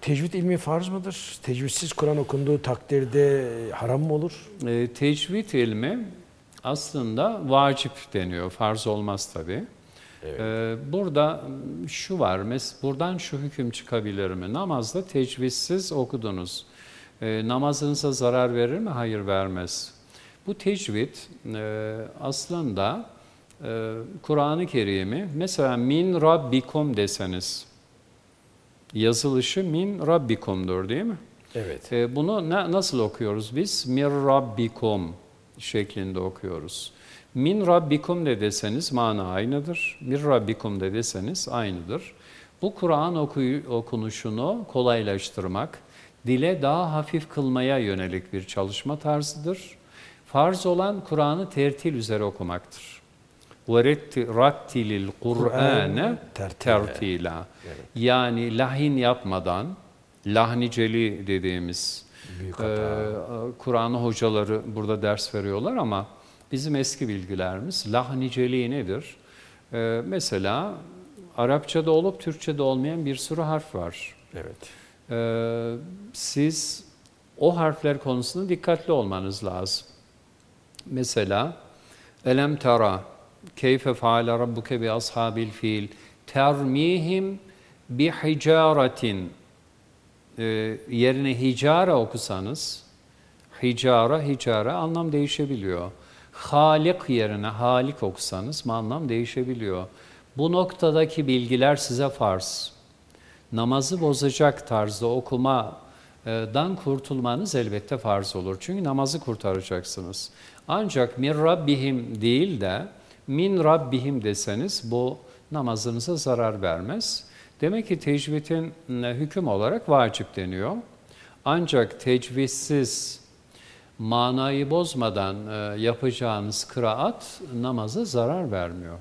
tecvid ilmi farz mıdır? Tecvidsiz Kur'an okunduğu takdirde haram mı olur? E, tecvid ilmi aslında vacip deniyor. Farz olmaz tabii. Evet. E, burada şu var, mes buradan şu hüküm çıkabilir mi? Namazda tecvidsiz okudunuz. E, namazınıza zarar verir mi? Hayır vermez. Bu tecvid e, aslında e, Kur'an-ı Kerim'i mesela min rabbikum deseniz yazılışı min rabbikumdur değil mi? Evet. E, bunu na- nasıl okuyoruz biz? Mir rabbikum şeklinde okuyoruz. Min rabbikum de deseniz mana aynıdır. Mir rabbikum de deseniz aynıdır. Bu Kur'an okunuşunu kolaylaştırmak, dile daha hafif kılmaya yönelik bir çalışma tarzıdır. Farz olan Kur'an'ı tertil üzere okumaktır. وَرَتِّلِ الْقُرْآنَ tertila. Yani lahin yapmadan, lahniceli dediğimiz Büyük e, hata. Kur'an'ı hocaları burada ders veriyorlar ama bizim eski bilgilerimiz lahniceliği nedir? E, mesela Arapçada olup Türkçede olmayan bir sürü harf var. Evet. Ee, siz o harfler konusunda dikkatli olmanız lazım. Mesela elem tara keyfe faale rabbuke bi ashabil fil termihim bi hicaretin yerine hicara okusanız hicara hicara anlam değişebiliyor. Halik yerine halik okusanız anlam değişebiliyor. Bu noktadaki bilgiler size farz namazı bozacak tarzda okumadan kurtulmanız elbette farz olur. Çünkü namazı kurtaracaksınız. Ancak min rabbihim değil de min rabbihim deseniz bu namazınıza zarar vermez. Demek ki tecvidin e, hüküm olarak vacip deniyor. Ancak tecvidsiz manayı bozmadan e, yapacağınız kıraat namaza zarar vermiyor.